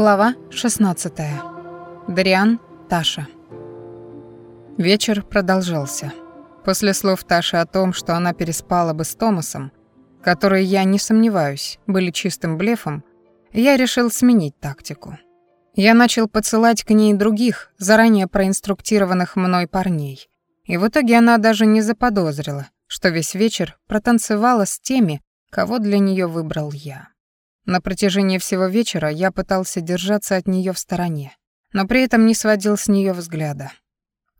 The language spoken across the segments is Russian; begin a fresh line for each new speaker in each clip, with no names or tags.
Глава 16. Дариан, Таша. Вечер продолжался. После слов Таши о том, что она переспала бы с Томасом, которые, я не сомневаюсь, были чистым блефом, я решил сменить тактику. Я начал посылать к ней других, заранее проинструктированных мной парней. И в итоге она даже не заподозрила, что весь вечер протанцевала с теми, кого для нее выбрал я. На протяжении всего вечера я пытался держаться от нее в стороне, но при этом не сводил с нее взгляда.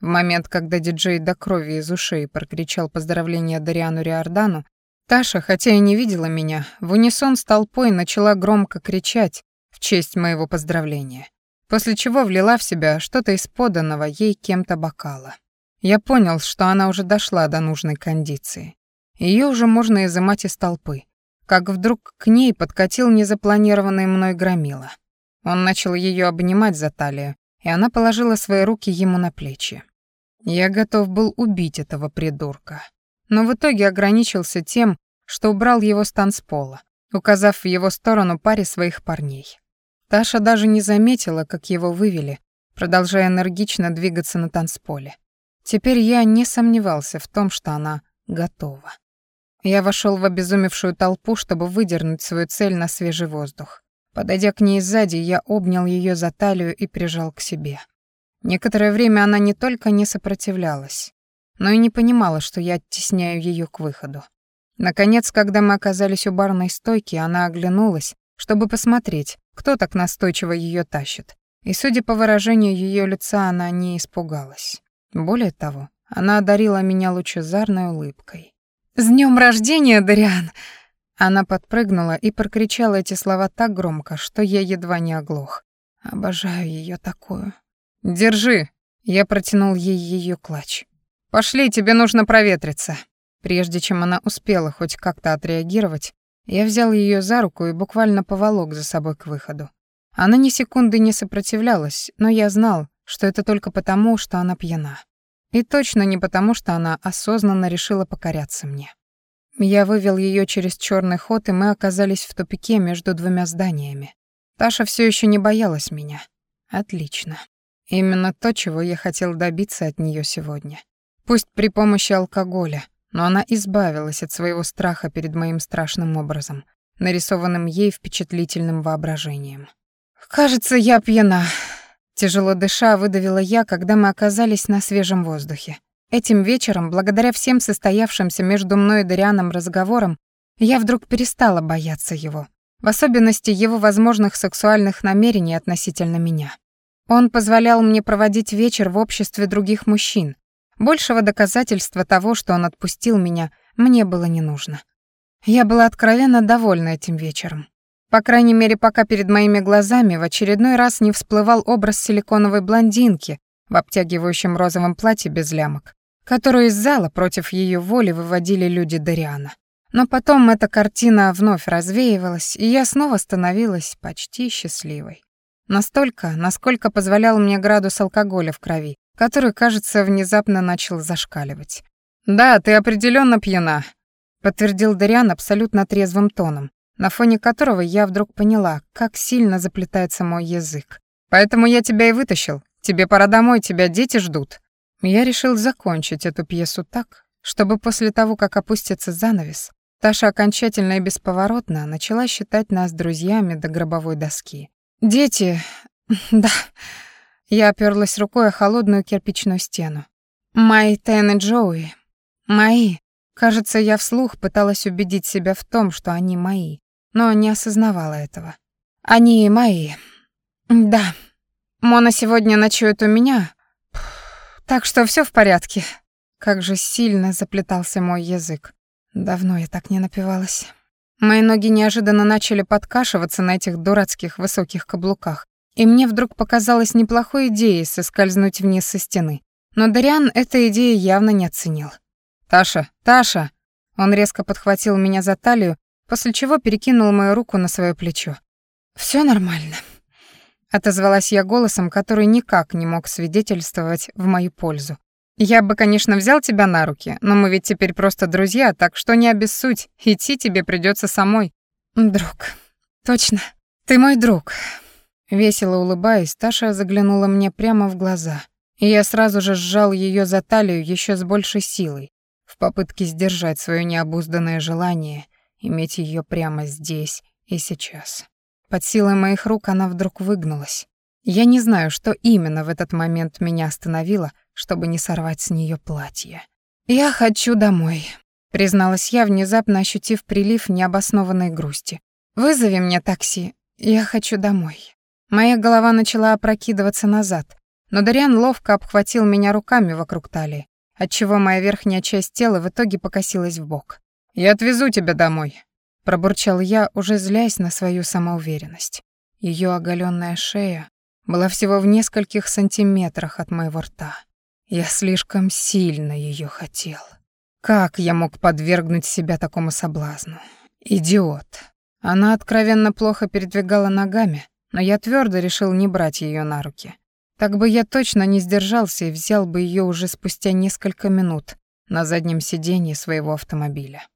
В момент, когда диджей до крови из ушей прокричал поздравления Дариану Риордану, Таша, хотя и не видела меня, в унисон с толпой начала громко кричать в честь моего поздравления, после чего влила в себя что-то из поданного ей кем-то бокала. Я понял, что она уже дошла до нужной кондиции. Ее уже можно изымать из толпы, как вдруг к ней подкатил незапланированный мной громила. Он начал ее обнимать за талию, и она положила свои руки ему на плечи. Я готов был убить этого придурка, но в итоге ограничился тем, что убрал его с танцпола, указав в его сторону паре своих парней. Таша даже не заметила, как его вывели, продолжая энергично двигаться на танцполе. Теперь я не сомневался в том, что она готова. Я вошел в обезумевшую толпу, чтобы выдернуть свою цель на свежий воздух. Подойдя к ней сзади, я обнял ее за талию и прижал к себе. Некоторое время она не только не сопротивлялась, но и не понимала, что я оттесняю ее к выходу. Наконец, когда мы оказались у барной стойки, она оглянулась, чтобы посмотреть, кто так настойчиво ее тащит. И, судя по выражению ее лица, она не испугалась. Более того, она одарила меня лучезарной улыбкой. «С днем рождения, Дариан!» Она подпрыгнула и прокричала эти слова так громко, что я едва не оглох. Обожаю ее такую. «Держи!» Я протянул ей ее клатч. «Пошли, тебе нужно проветриться». Прежде чем она успела хоть как-то отреагировать, я взял ее за руку и буквально поволок за собой к выходу. Она ни секунды не сопротивлялась, но я знал, что это только потому, что она пьяна. И точно не потому, что она осознанно решила покоряться мне. Я вывел ее через черный ход, и мы оказались в тупике между двумя зданиями. Таша все еще не боялась меня. Отлично. Именно то, чего я хотел добиться от нее сегодня. Пусть при помощи алкоголя, но она избавилась от своего страха перед моим страшным образом, нарисованным ей впечатлительным воображением. «Кажется, я пьяна», Тяжело дыша, выдавила я, когда мы оказались на свежем воздухе. Этим вечером, благодаря всем состоявшимся между мной и Дарианом разговорам, я вдруг перестала бояться его, в особенности его возможных сексуальных намерений относительно меня. Он позволял мне проводить вечер в обществе других мужчин. Большего доказательства того, что он отпустил меня, мне было не нужно. Я была откровенно довольна этим вечером. По крайней мере, пока перед моими глазами в очередной раз не всплывал образ силиконовой блондинки в обтягивающем розовом платье без лямок, которую из зала против ее воли выводили люди Дариана. Но потом эта картина вновь развеивалась, и я снова становилась почти счастливой. Настолько, насколько позволял мне градус алкоголя в крови, который, кажется, внезапно начал зашкаливать. «Да, ты определенно пьяна», — подтвердил Дариан абсолютно трезвым тоном, на фоне которого я вдруг поняла, как сильно заплетается мой язык. «Поэтому я тебя и вытащил. Тебе пора домой, тебя дети ждут». Я решил закончить эту пьесу так, чтобы после того, как опустится занавес, Таша окончательно и бесповоротно начала считать нас друзьями до гробовой доски. «Дети... да...» Я оперлась рукой о холодную кирпичную стену. «Мои Тен и Джоуи. Мои. Кажется, я вслух пыталась убедить себя в том, что они мои но не осознавала этого. Они мои. Да. Мона сегодня ночует у меня. Так что все в порядке. Как же сильно заплетался мой язык. Давно я так не напивалась. Мои ноги неожиданно начали подкашиваться на этих дурацких высоких каблуках, и мне вдруг показалось неплохой идеей соскользнуть вниз со стены. Но Дариан этой идеи явно не оценил. «Таша, Таша!» Он резко подхватил меня за талию после чего перекинул мою руку на свое плечо. Все нормально», — отозвалась я голосом, который никак не мог свидетельствовать в мою пользу. «Я бы, конечно, взял тебя на руки, но мы ведь теперь просто друзья, так что не обессудь, идти тебе придется самой». «Друг. Точно. Ты мой друг». Весело улыбаясь, Таша заглянула мне прямо в глаза, и я сразу же сжал ее за талию еще с большей силой, в попытке сдержать свое необузданное желание иметь ее прямо здесь и сейчас. Под силой моих рук она вдруг выгнулась. Я не знаю, что именно в этот момент меня остановило, чтобы не сорвать с нее платье. «Я хочу домой», — призналась я, внезапно ощутив прилив необоснованной грусти. «Вызови мне такси. Я хочу домой». Моя голова начала опрокидываться назад, но Дариан ловко обхватил меня руками вокруг талии, отчего моя верхняя часть тела в итоге покосилась в бок. «Я отвезу тебя домой», — пробурчал я, уже злясь на свою самоуверенность. Ее оголенная шея была всего в нескольких сантиметрах от моего рта. Я слишком сильно ее хотел. Как я мог подвергнуть себя такому соблазну? Идиот. Она откровенно плохо передвигала ногами, но я твердо решил не брать ее на руки. Так бы я точно не сдержался и взял бы ее уже спустя несколько минут на заднем сиденье своего автомобиля.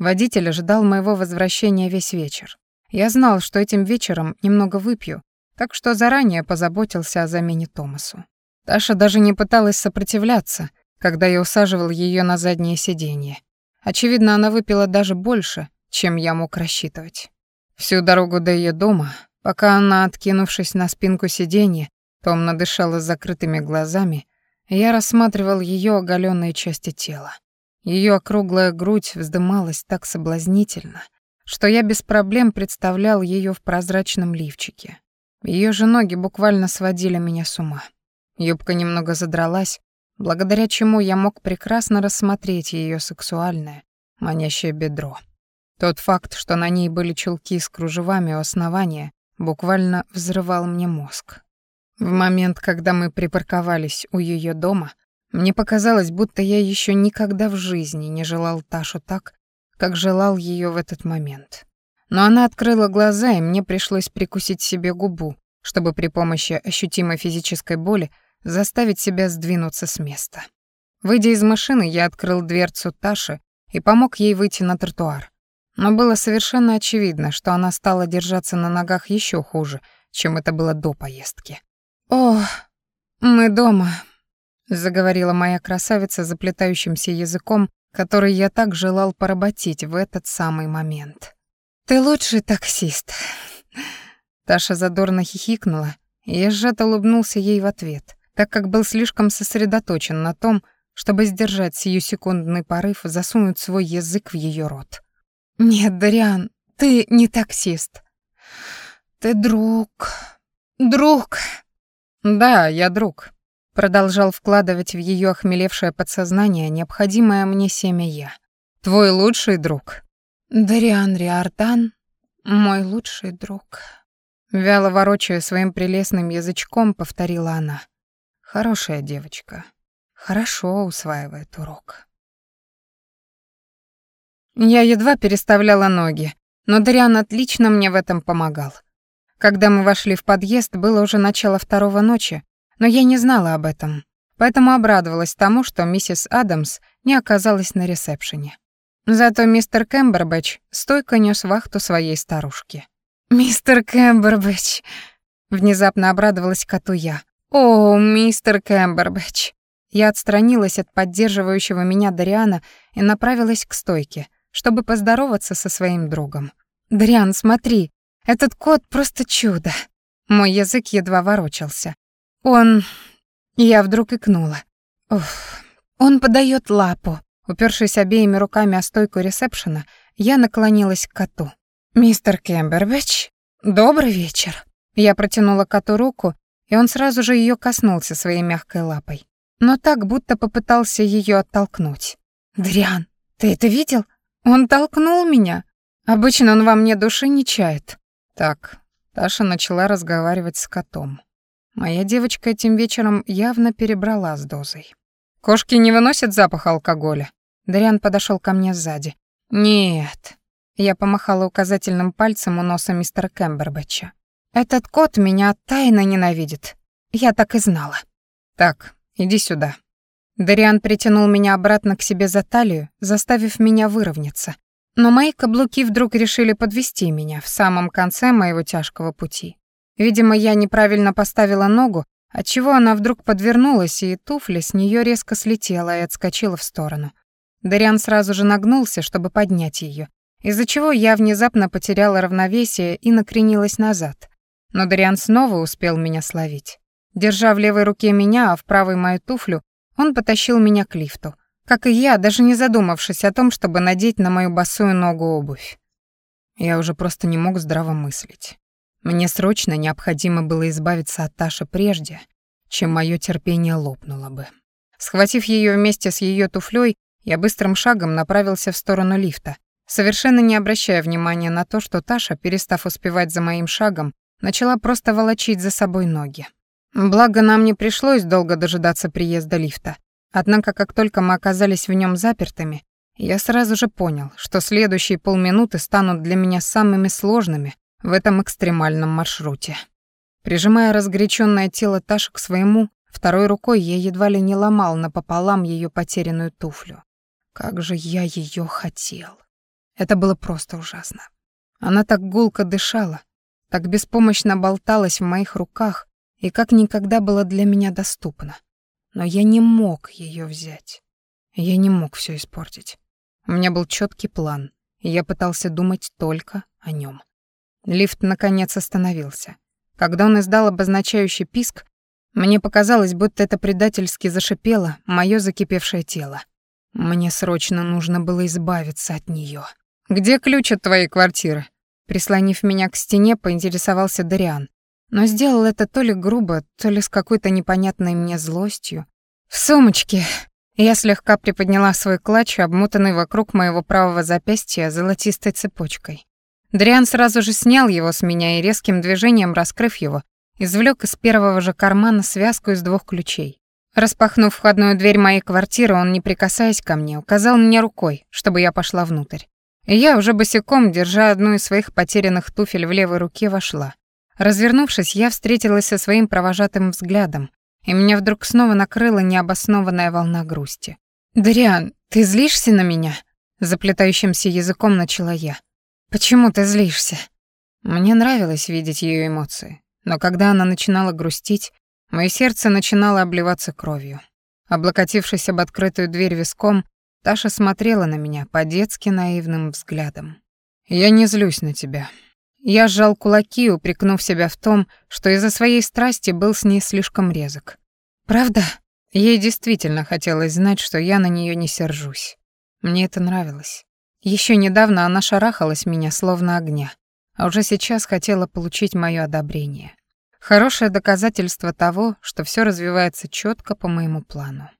Водитель ожидал моего возвращения весь вечер. Я знал, что этим вечером немного выпью, так что заранее позаботился о замене Томасу. Таша даже не пыталась сопротивляться, когда я усаживал ее на заднее сиденье. Очевидно, она выпила даже больше, чем я мог рассчитывать. Всю дорогу до ее дома, пока она, откинувшись на спинку сиденья, томно дышала с закрытыми глазами, я рассматривал ее оголенные части тела. Ее округлая грудь вздымалась так соблазнительно, что я без проблем представлял ее в прозрачном лифчике. Ее же ноги буквально сводили меня с ума. Юбка немного задралась, благодаря чему я мог прекрасно рассмотреть ее сексуальное, манящее бедро. Тот факт, что на ней были чулки с кружевами у основания, буквально взрывал мне мозг. В момент, когда мы припарковались у ее дома, мне показалось, будто я еще никогда в жизни не желал Ташу так, как желал ее в этот момент. Но она открыла глаза, и мне пришлось прикусить себе губу, чтобы при помощи ощутимой физической боли заставить себя сдвинуться с места. Выйдя из машины, я открыл дверцу Таши и помог ей выйти на тротуар. Но было совершенно очевидно, что она стала держаться на ногах еще хуже, чем это было до поездки. «О, мы дома», — заговорила моя красавица заплетающимся языком, который я так желал поработить в этот самый момент. «Ты лучший таксист». Таша задорно хихикнула, и я сжато улыбнулся ей в ответ так как был слишком сосредоточен на том, чтобы сдержать сиюсекундный порыв засунуть свой язык в ее рот. «Нет, Дариан, ты не таксист. Ты друг. Друг!» «Да, я друг», — продолжал вкладывать в ее охмелевшее подсознание необходимое мне семя «я». «Твой лучший друг». «Дариан Риордан, мой лучший друг». Вяло ворочая своим прелестным язычком, повторила она. Хорошая девочка. Хорошо усваивает урок. Я едва переставляла ноги, но Дариан отлично мне в этом помогал. Когда мы вошли в подъезд, было уже начало второго ночи, но я не знала об этом, поэтому обрадовалась тому, что миссис Адамс не оказалась на ресепшене. Зато мистер Кэмбербэтч стойко нёс вахту своей старушки. «Мистер Кэмбербэтч!» Внезапно обрадовалась коту я. «О, мистер Кэмбербэтч!» Я отстранилась от поддерживающего меня Дариана и направилась к стойке, чтобы поздороваться со своим другом. «Дариан, смотри, этот кот просто чудо!» Мой язык едва ворочался. «Он...» Я вдруг икнула. «Уф...» «Он подает лапу». Упершись обеими руками о стойку ресепшена, я наклонилась к коту. «Мистер Кэмбербэтч, добрый вечер». Я протянула коту руку, и он сразу же ее коснулся своей мягкой лапой. Но так, будто попытался ее оттолкнуть. «Дриан, ты это видел? Он толкнул меня. Обычно он во мне души не чает». Так, Таша начала разговаривать с котом. Моя девочка этим вечером явно перебрала с дозой. «Кошки не выносят запах алкоголя?» Дариан подошел ко мне сзади. «Нет». Я помахала указательным пальцем у носа мистера Кэмбербэтча. Этот кот меня тайно ненавидит. Я так и знала. Так, иди сюда. Дариан притянул меня обратно к себе за талию, заставив меня выровняться. Но мои каблуки вдруг решили подвести меня в самом конце моего тяжкого пути. Видимо, я неправильно поставила ногу, отчего она вдруг подвернулась, и туфля с нее резко слетела и отскочила в сторону. Дариан сразу же нагнулся, чтобы поднять ее, из-за чего я внезапно потеряла равновесие и накренилась назад. Но Дариан снова успел меня словить. Держа в левой руке меня, а в правой мою туфлю, он потащил меня к лифту. Как и я, даже не задумавшись о том, чтобы надеть на мою босую ногу обувь. Я уже просто не мог здраво мыслить. Мне срочно необходимо было избавиться от Таши прежде, чем мое терпение лопнуло бы. Схватив ее вместе с ее туфлей, я быстрым шагом направился в сторону лифта, совершенно не обращая внимания на то, что Таша, перестав успевать за моим шагом, начала просто волочить за собой ноги. Благо, нам не пришлось долго дожидаться приезда лифта. Однако, как только мы оказались в нем запертыми, я сразу же понял, что следующие полминуты станут для меня самыми сложными в этом экстремальном маршруте. Прижимая разгоряченное тело Таши к своему, второй рукой я едва ли не ломал напополам ее потерянную туфлю. Как же я ее хотел. Это было просто ужасно. Она так гулко дышала, так беспомощно болталась в моих руках и как никогда была для меня доступна. Но я не мог ее взять. Я не мог все испортить. У меня был четкий план, и я пытался думать только о нем. Лифт наконец остановился. Когда он издал обозначающий писк, мне показалось, будто это предательски зашипело мое закипевшее тело. Мне срочно нужно было избавиться от нее. «Где ключ от твоей квартиры?» Прислонив меня к стене, поинтересовался Дариан. Но сделал это то ли грубо, то ли с какой-то непонятной мне злостью. «В сумочке!» Я слегка приподняла свой клатч, обмотанный вокруг моего правого запястья золотистой цепочкой. Дриан сразу же снял его с меня и резким движением, раскрыв его, извлек из первого же кармана связку из двух ключей. Распахнув входную дверь моей квартиры, он, не прикасаясь ко мне, указал мне рукой, чтобы я пошла внутрь. И я, уже босиком, держа одну из своих потерянных туфель в левой руке, вошла. Развернувшись, я встретилась со своим провожатым взглядом, и меня вдруг снова накрыла необоснованная волна грусти. «Дариан, ты злишься на меня?» Заплетающимся языком начала я. «Почему ты злишься?» Мне нравилось видеть ее эмоции, но когда она начинала грустить, мое сердце начинало обливаться кровью. Облокотившись об открытую дверь виском, Таша смотрела на меня по-детски наивным взглядом. «Я не злюсь на тебя». Я сжал кулаки, упрекнув себя в том, что из-за своей страсти был с ней слишком резок. «Правда?» Ей действительно хотелось знать, что я на нее не сержусь. Мне это нравилось. Еще недавно она шарахалась меня, словно огня, а уже сейчас хотела получить мое одобрение. Хорошее доказательство того, что все развивается четко по моему плану.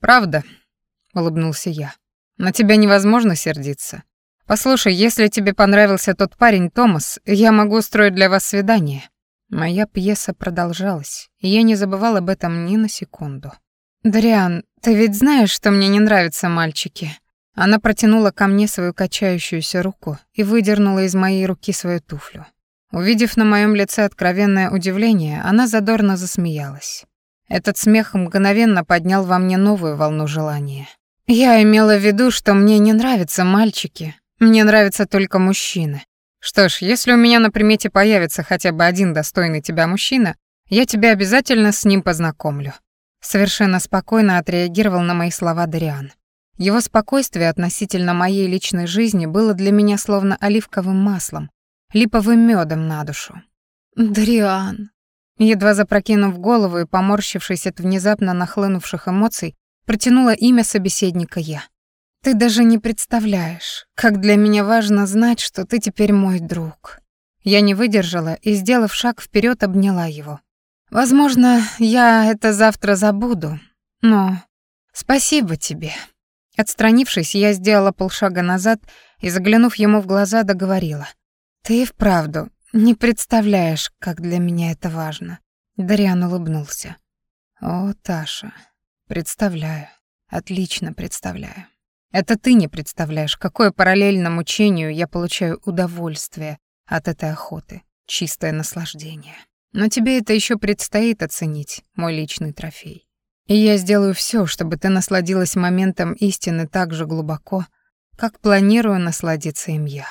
«Правда?» — улыбнулся я. «На тебя невозможно сердиться. Послушай, если тебе понравился тот парень Томас, я могу устроить для вас свидание». Моя пьеса продолжалась, и я не забывал об этом ни на секунду. «Дриан, ты ведь знаешь, что мне не нравятся мальчики?» Она протянула ко мне свою качающуюся руку и выдернула из моей руки свою туфлю. Увидев на моем лице откровенное удивление, она задорно засмеялась. Этот смех мгновенно поднял во мне новую волну желания. Я имела в виду, что мне не нравятся мальчики, мне нравятся только мужчины. Что ж, если у меня на примете появится хотя бы один достойный тебя мужчина, я тебя обязательно с ним познакомлю. Совершенно спокойно отреагировал на мои слова Дариан. Его спокойствие относительно моей личной жизни было для меня словно оливковым маслом, липовым медом на душу. «Дариан!» Едва запрокинув голову и поморщившись от внезапно нахлынувших эмоций, Протянула имя собеседника я. «Ты даже не представляешь, как для меня важно знать, что ты теперь мой друг». Я не выдержала и, сделав шаг вперед, обняла его. «Возможно, я это завтра забуду, но спасибо тебе». Отстранившись, я сделала полшага назад и, заглянув ему в глаза, договорила. «Ты и вправду не представляешь, как для меня это важно». Дариан улыбнулся. «О, Таша, Представляю. Отлично представляю. Это ты не представляешь, какое параллельно мучению я получаю удовольствие от этой охоты. Чистое наслаждение. Но тебе это еще предстоит оценить, мой личный трофей. И я сделаю все, чтобы ты насладилась моментом истины так же глубоко, как планирую насладиться им я.